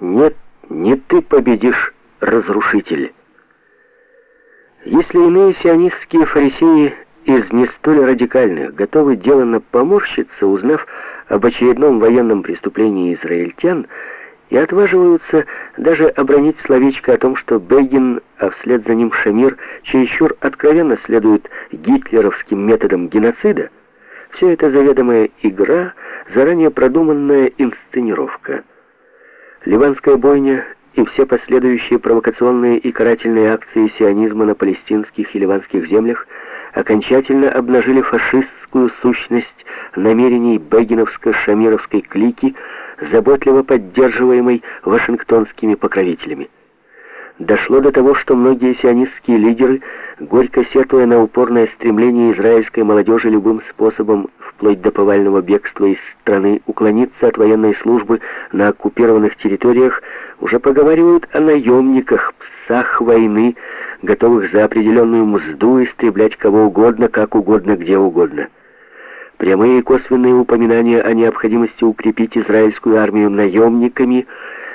Нет, не ты победишь, разрушитель. Если иные сионистские фарисеи из не столь радикальных готовы деланно поморщиться, узнав об очередном военном преступлении израильтян, и отваживаются даже обронить словечко о том, что Бегин, а вслед за ним Шамир, чересчур откровенно следует гитлеровским методам геноцида, все это заведомая игра, заранее продуманная инсценировка. Ливанская бойня и все последующие провокационные и карательные акции сионизма на палестинских и ливанских землях окончательно обнажили фашистскую сущность намерений бегиновско-шамировской клики, заботливо поддерживаемой вашингтонскими покровителями. Дошло до того, что многие сионистские лидеры, горько сетуя на упорное стремление израильской молодежи любым способом, вплоть до повального бегства из страны, уклониться от военной службы на оккупированных территориях, уже поговаривают о наемниках, псах войны, готовых за определенную мзду истреблять кого угодно, как угодно, где угодно. Прямые и косвенные упоминания о необходимости укрепить израильскую армию наемниками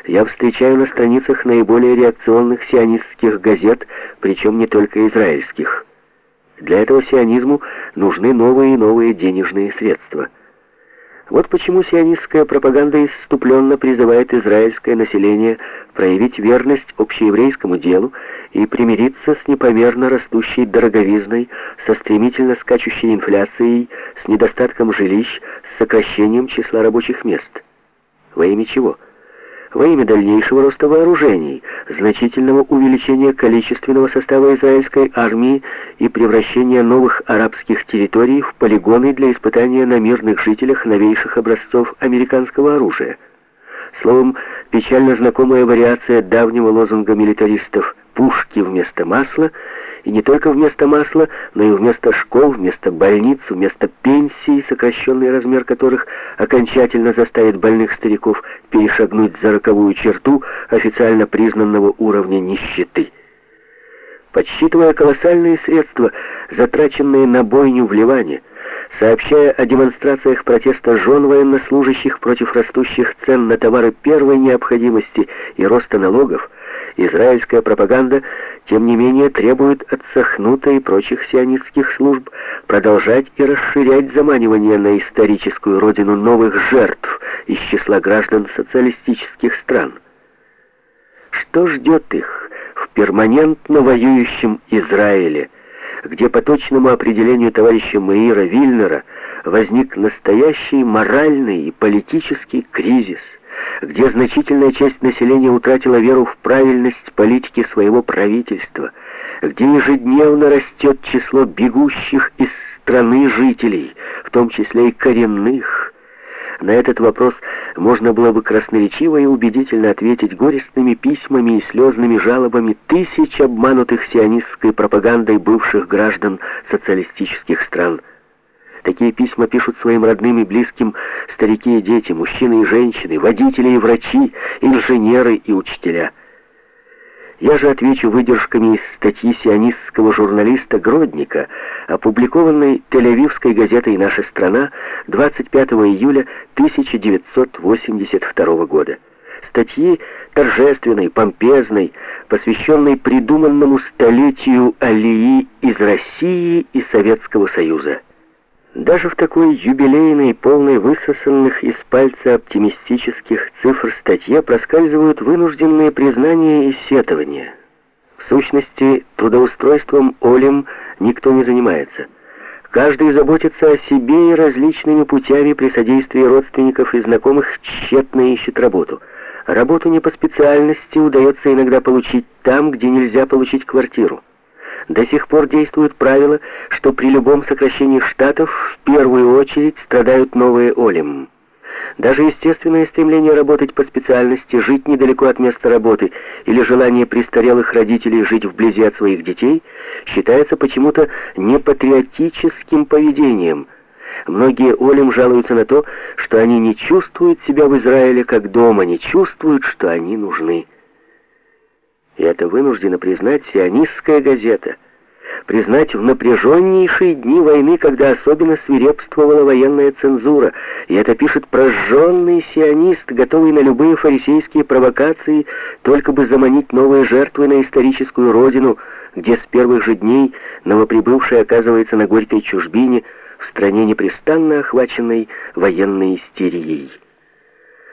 я встречаю на страницах наиболее реакционных сионистских газет, причем не только израильских. Для этого сионизму нужны новые и новые денежные средства. Вот почему сионистская пропаганда исступленно призывает израильское население проявить верность общееврейскому делу и примириться с непомерно растущей дороговизной, со стремительно скачущей инфляцией, с недостатком жилищ, с сокращением числа рабочих мест. Во имя чего? Во имя дальнейшего роста вооружений, значительного увеличения количественного состава израильской армии и превращения новых арабских территорий в полигоны для испытания на мирных жителях новейших образцов американского оружия. Словом, печально знакомая вариация давнего лозунга милитаристов «пушки вместо масла» и не только вместо масла, но и вместо школ, вместо больниц, вместо пенсий, сокращенный размер которых окончательно заставит больных стариков перешагнуть за роковую черту официально признанного уровня нищеты. Подсчитывая колоссальные средства, затраченные на бойню в Ливане, сообщая о демонстрациях протеста жен военнослужащих против растущих цен на товары первой необходимости и роста налогов, израильская пропаганда, тем не менее, требует от Сахнута и прочих сионистских служб продолжать и расширять заманивание на историческую родину новых жертв из числа граждан социалистических стран. Что ждет их в перманентно воюющем Израиле, где по точному определению товарища Маира Вильнера возник настоящий моральный и политический кризис – где значительная часть населения утратила веру в правильность политики своего правительства, где ежедневно растет число бегущих из страны жителей, в том числе и коренных. На этот вопрос можно было бы красноречиво и убедительно ответить горестными письмами и слезными жалобами тысяч обманутых сионистской пропагандой бывших граждан социалистических стран – Такие письма пишут своим родным и близким старики и дети, мужчины и женщины, водители и врачи, инженеры и учителя. Я же отвечу выдержками из статьи сионистского журналиста Гродника, опубликованной Тель-Авивской газетой «Наша страна» 25 июля 1982 года. Статьи торжественной, помпезной, посвященной придуманному столетию Алии из России и Советского Союза. Даже в такой юбилейной, полной высосанных из пальца оптимистических цифр статье проскальзывают вынужденные признания и сетования. В сущности, трудоустройством Олем никто не занимается. Каждый заботится о себе и различными путями при содействии родственников и знакомых тщетно ищет работу. Работу не по специальности удается иногда получить там, где нельзя получить квартиру. До сих пор действует правило, что при любом сокращении штатов в первую очередь страдают новые олим. Даже естественное стремление работать по специальности, жить недалеко от места работы или желание престарелых родителей жить вблизи от своих детей считается почему-то непатриотическим поведением. Многие олим жалуются на то, что они не чувствуют себя в Израиле как дома, не чувствуют, что они нужны. И это вынуждена признать сионистская газета, признать в напряженнейшие дни войны, когда особенно свирепствовала военная цензура. И это пишет прожженный сионист, готовый на любые фарисейские провокации, только бы заманить новые жертвы на историческую родину, где с первых же дней новоприбывший оказывается на горькой чужбине, в стране непрестанно охваченной военной истерией.